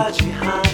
画句号